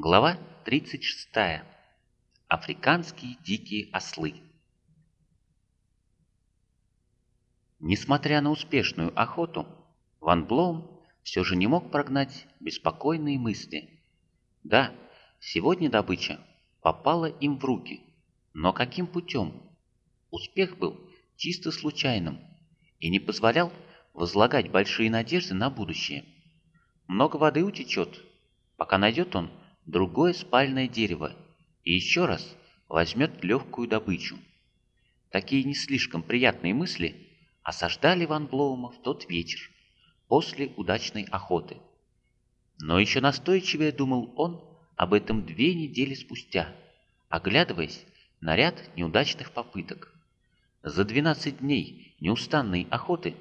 Глава 36. Африканские дикие ослы. Несмотря на успешную охоту, Ван Блоум все же не мог прогнать беспокойные мысли. Да, сегодня добыча попала им в руки, но каким путем? Успех был чисто случайным и не позволял возлагать большие надежды на будущее. Много воды утечет, пока найдет он другое спальное дерево и еще раз возьмет легкую добычу. Такие не слишком приятные мысли осаждали Ван Блоума в тот вечер, после удачной охоты. Но еще настойчивее думал он об этом две недели спустя, оглядываясь на ряд неудачных попыток. За 12 дней неустанной охоты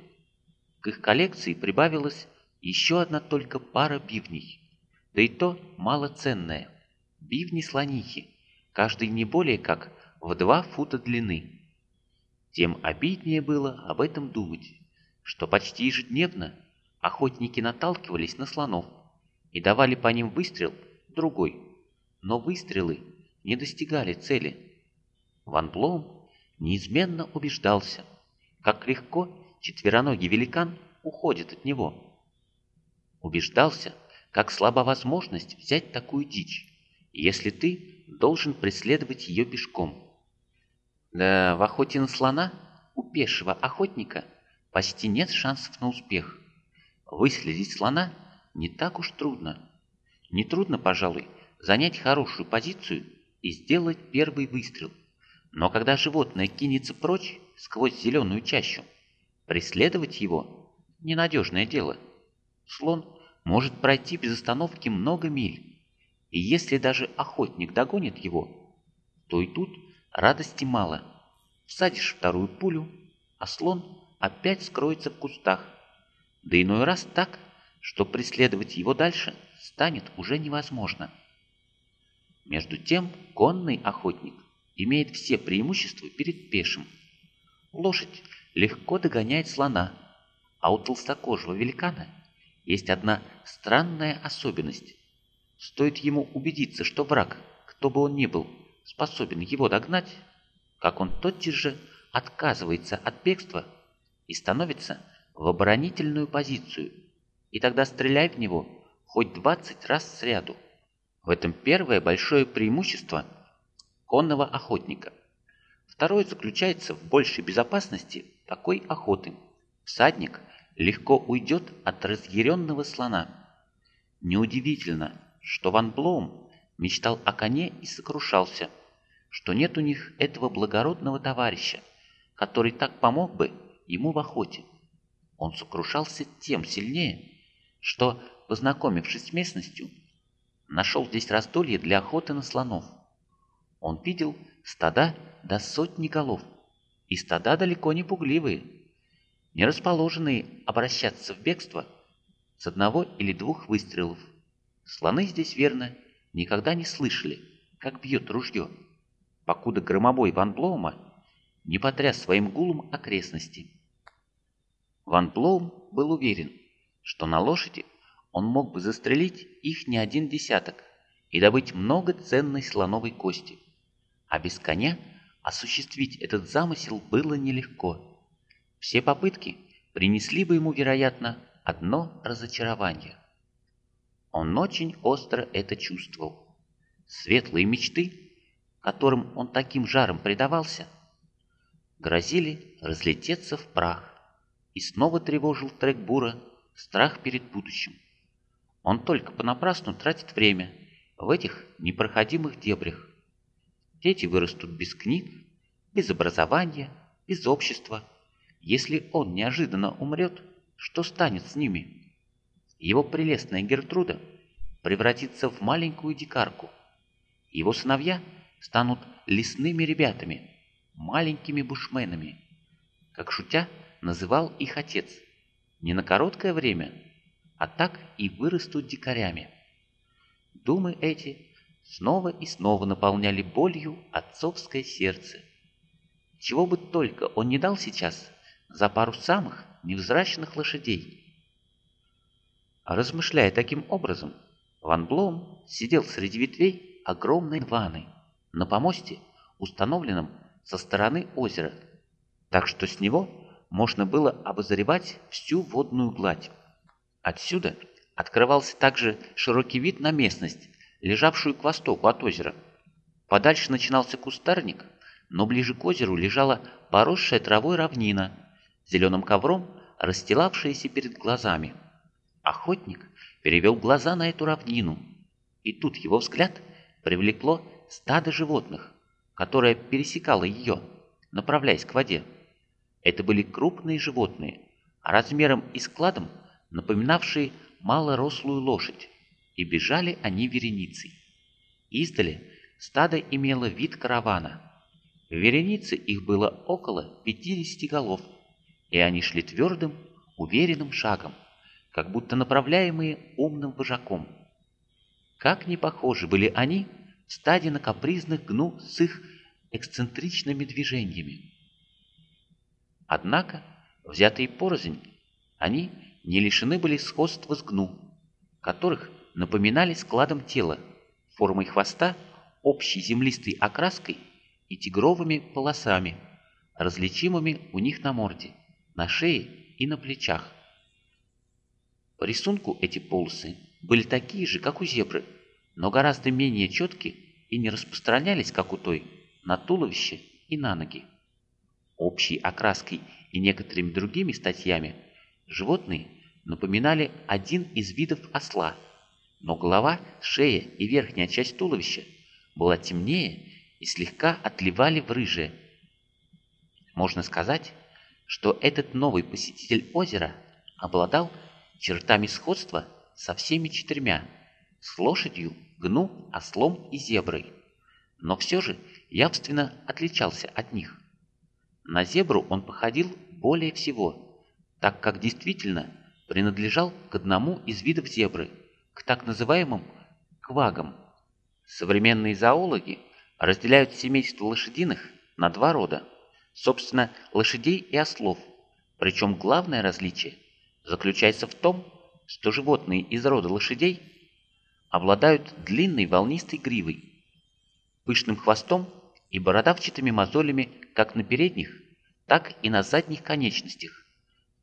к их коллекции прибавилась еще одна только пара бивней – да и то малоценное. Бивни-слонихи, каждый не более как в два фута длины. Тем обиднее было об этом думать, что почти ежедневно охотники наталкивались на слонов и давали по ним выстрел другой, но выстрелы не достигали цели. Ван Блоум неизменно убеждался, как легко четвероногий великан уходит от него. Убеждался, как слаба возможность взять такую дичь, если ты должен преследовать ее пешком. Да в охоте на слона у пешего охотника почти нет шансов на успех. Выследить слона не так уж трудно. Не трудно, пожалуй, занять хорошую позицию и сделать первый выстрел. Но когда животное кинется прочь сквозь зеленую чащу, преследовать его – ненадежное дело. Слон может пройти без остановки много миль, и если даже охотник догонит его, то и тут радости мало. Всадишь вторую пулю, а слон опять скроется в кустах, да иной раз так, что преследовать его дальше станет уже невозможно. Между тем, конный охотник имеет все преимущества перед пешим. Лошадь легко догоняет слона, а у толстокожего великана есть одна странная особенность. Стоит ему убедиться, что враг, кто бы он ни был, способен его догнать, как он тотчас же отказывается от бегства и становится в оборонительную позицию, и тогда стреляй в него хоть 20 раз сряду. В этом первое большое преимущество конного охотника. Второе заключается в большей безопасности такой охоты. Всадник – легко уйдет от разъяренного слона. Неудивительно, что Ван Блоум мечтал о коне и сокрушался, что нет у них этого благородного товарища, который так помог бы ему в охоте. Он сокрушался тем сильнее, что, познакомившись с местностью, нашел здесь раздолье для охоты на слонов. Он видел стада до сотни голов, и стада далеко не пугливые, не расположенные обращаться в бегство с одного или двух выстрелов. Слоны здесь, верно, никогда не слышали, как бьет ружье, покуда громобой Ван Блоума не потряс своим гулом окрестности. Ван Блоум был уверен, что на лошади он мог бы застрелить их не один десяток и добыть много ценной слоновой кости, а без коня осуществить этот замысел было нелегко. Все попытки принесли бы ему, вероятно, одно разочарование. Он очень остро это чувствовал. Светлые мечты, которым он таким жаром предавался, грозили разлететься в прах, и снова тревожил трек Бура страх перед будущим. Он только понапрасну тратит время в этих непроходимых дебрях. Дети вырастут без книг, без образования, без общества – если он неожиданно умрет, что станет с ними? Его прелестная Гертруда превратится в маленькую дикарку. Его сыновья станут лесными ребятами, маленькими бушменами, как шутя называл их отец. Не на короткое время, а так и вырастут дикарями. Думы эти снова и снова наполняли болью отцовское сердце. Чего бы только он не дал сейчас за пару самых невзрачных лошадей. Размышляя таким образом, Ван Блоум сидел среди ветвей огромной ванны на помосте, установленном со стороны озера, так что с него можно было обозревать всю водную гладь. Отсюда открывался также широкий вид на местность, лежавшую к востоку от озера. Подальше начинался кустарник, но ближе к озеру лежала поросшая травой равнина, зеленым ковром расстилавшаяся перед глазами. Охотник перевел глаза на эту равнину, и тут его взгляд привлекло стадо животных, которое пересекало ее, направляясь к воде. Это были крупные животные, размером и складом напоминавшие малорослую лошадь, и бежали они вереницей. Издали стадо имело вид каравана. В веренице их было около 50 голов, и они шли твердым, уверенным шагом, как будто направляемые умным вожаком. Как не похожи были они в стаде на капризных гну с их эксцентричными движениями. Однако, взятые порознь, они не лишены были сходства с гну, которых напоминали складом тела, формой хвоста, общей землистой окраской и тигровыми полосами, различимыми у них на морде, на шее и на плечах. По рисунку эти полосы были такие же, как у зебры, но гораздо менее четкие и не распространялись, как у той, на туловище и на ноги. Общей окраской и некоторыми другими статьями животные напоминали один из видов осла, но голова, шея и верхняя часть туловища была темнее и слегка отливали в рыжее. Можно сказать, что этот новый посетитель озера обладал чертами сходства со всеми четырьмя, с лошадью, гну, ослом и зеброй, но все же явственно отличался от них. На зебру он походил более всего, так как действительно принадлежал к одному из видов зебры, к так называемым квагам. Современные зоологи разделяют семейство лошадиных на два рода, собственно, лошадей и ослов, причем главное различие заключается в том, что животные из рода лошадей обладают длинной волнистой гривой, пышным хвостом и бородавчатыми мозолями как на передних, так и на задних конечностях,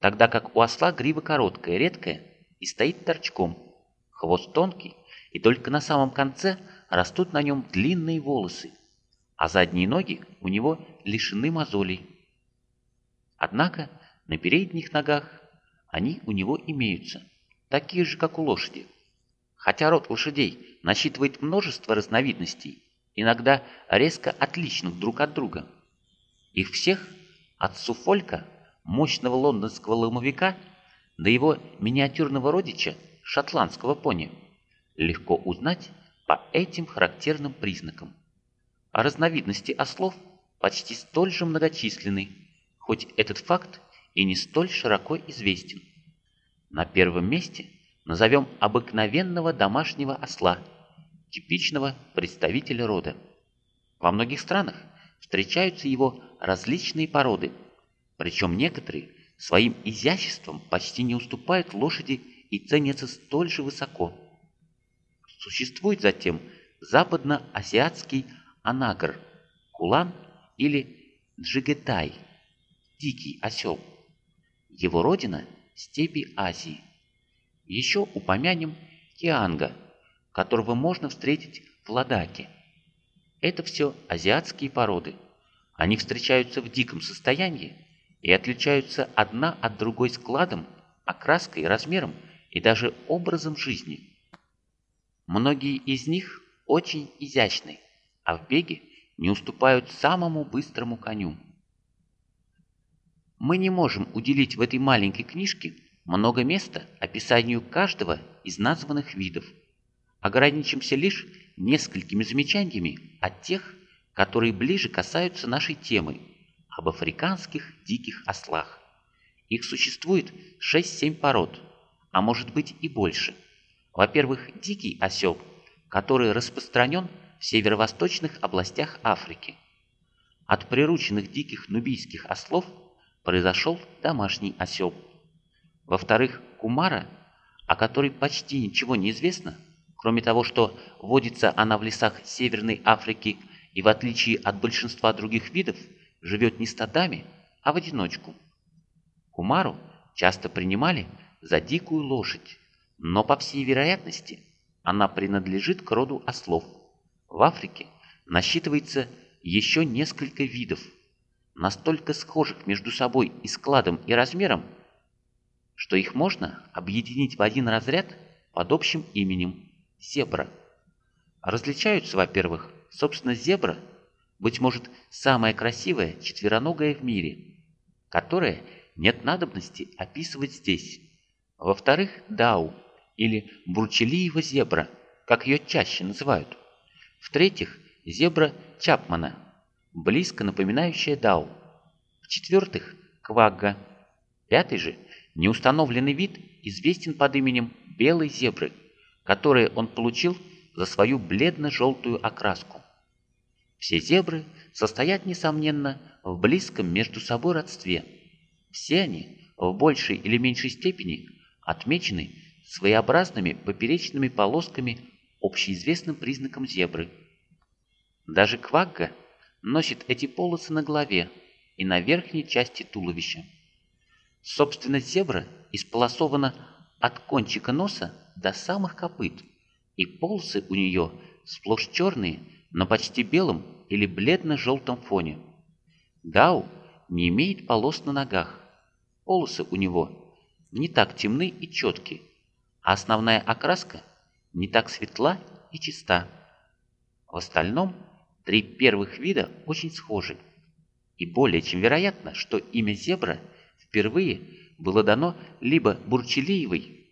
тогда как у осла грива короткая, редкая и стоит торчком, хвост тонкий, и только на самом конце растут на нем длинные волосы, а задние ноги у него лишены мозолей. Однако на передних ногах они у него имеются, такие же, как у лошади. Хотя род лошадей насчитывает множество разновидностей, иногда резко отличных друг от друга. Их всех, от суфолька мощного лондонского ломовика до его миниатюрного родича, шотландского пони, легко узнать по этим характерным признакам. А разновидности ослов почти столь же многочисленны, хоть этот факт и не столь широко известен. На первом месте назовем обыкновенного домашнего осла, типичного представителя рода. Во многих странах встречаются его различные породы – причем некоторые своим изяществом почти не уступают лошади и ценятся столь же высоко. Существует затем западно-азиатский анагр, кулан или джигетай, дикий осел. Его родина – степи Азии. Еще упомянем кианга, которого можно встретить в Ладаке. Это все азиатские породы. Они встречаются в диком состоянии, и отличаются одна от другой складом, окраской, размером и даже образом жизни. Многие из них очень изящны, а в беге не уступают самому быстрому коню. Мы не можем уделить в этой маленькой книжке много места описанию каждого из названных видов. Ограничимся лишь несколькими замечаниями от тех, которые ближе касаются нашей темы – об африканских диких ослах. Их существует 6-7 пород, а может быть и больше. Во-первых, дикий осел, который распространен в северо-восточных областях Африки. От прирученных диких нубийских ослов произошел домашний осел. Во-вторых, кумара, о которой почти ничего не известно, Кроме того, что водится она в лесах Северной Африки и в отличие от большинства других видов живет не стадами, а в одиночку. Кумару часто принимали за дикую лошадь, но по всей вероятности она принадлежит к роду ослов. В Африке насчитывается еще несколько видов, настолько схожих между собой и складом, и размером, что их можно объединить в один разряд под общим именем – зебра. Различаются, во-первых, собственно, зебра, быть может, самая красивая четвероногая в мире, которая нет надобности описывать здесь. Во-вторых, дау, или бурчелиева зебра, как ее чаще называют. В-третьих, зебра Чапмана, близко напоминающая дау. В-четвертых, квагга. Пятый же, неустановленный вид, известен под именем белой зебры, которое он получил за свою бледно-желтую окраску. Все зебры состоят, несомненно, в близком между собой родстве. Все они, в большей или меньшей степени, отмечены своеобразными поперечными полосками общеизвестным признаком зебры. Даже квагга носит эти полосы на голове и на верхней части туловища. Собственно, зебра исполосована от кончика носа до самых копыт, и полосы у нее сплошь черные на почти белом или бледно-желтом фоне. Дау не имеет полос на ногах. Полосы у него не так темны и четкие, а основная окраска не так светла и чиста. В остальном три первых вида очень схожи. И более чем вероятно, что имя зебра впервые было дано либо Бурчелиевой,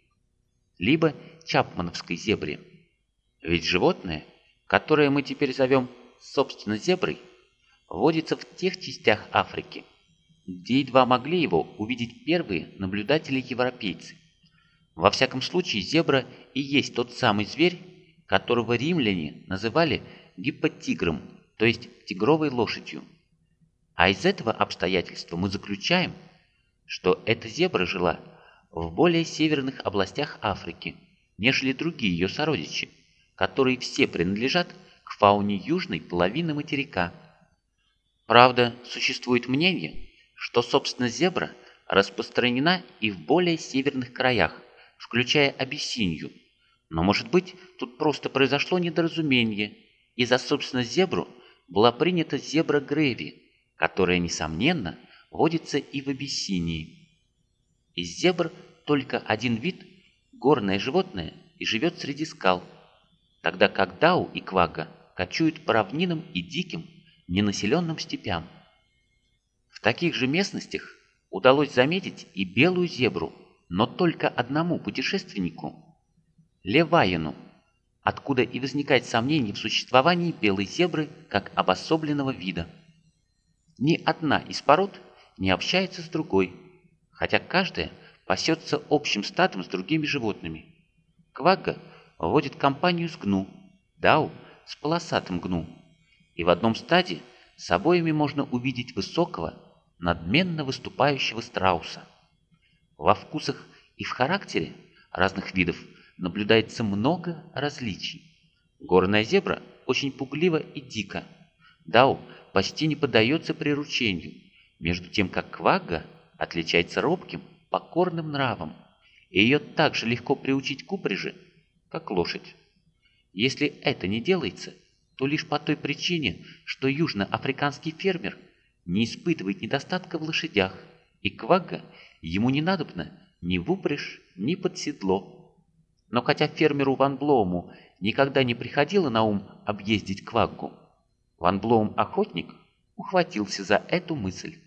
либо Чапмановской зебре. Ведь животное, которое мы теперь зовем собственно зеброй, водится в тех частях Африки, где едва могли его увидеть первые наблюдатели-европейцы. Во всяком случае, зебра и есть тот самый зверь, которого римляне называли гипотигром, то есть тигровой лошадью. А из этого обстоятельства мы заключаем, что эта зебра жила в более северных областях Африки, нежели другие ее сородичи, которые все принадлежат к фауне южной половины материка. Правда, существует мнение, что, собственно, зебра распространена и в более северных краях, включая Абиссинью. Но, может быть, тут просто произошло недоразумение, и за, собственно, зебру была принята зебра Греви, которая, несомненно, водится и в Абиссинии. Из зебр только один вид – горное животное и живет среди скал, тогда как Дау и Квага кочуют по равнинам и диким, ненаселенным степям. В таких же местностях удалось заметить и белую зебру – но только одному путешественнику – Леваину, откуда и возникает сомнение в существовании белой зебры как обособленного вида. Ни одна из пород не общается с другой, хотя каждая пасется общим стадом с другими животными. Квагга вводит компанию с гну, дау – с полосатым гну, и в одном стаде с обоими можно увидеть высокого, надменно выступающего страуса. Во вкусах и в характере разных видов наблюдается много различий. Горная зебра очень пуглива и дика. Дау почти не поддается приручению, между тем как квагга отличается робким, покорным нравом, и ее так же легко приучить к упряжи, как лошадь. Если это не делается, то лишь по той причине, что южноафриканский фермер не испытывает недостатка в лошадях, и квагга Ему не надобно ни в упряжь, ни под седло. Но хотя фермеру Ван Блоуму никогда не приходило на ум объездить Кваггу, Ван Блоум охотник ухватился за эту мысль.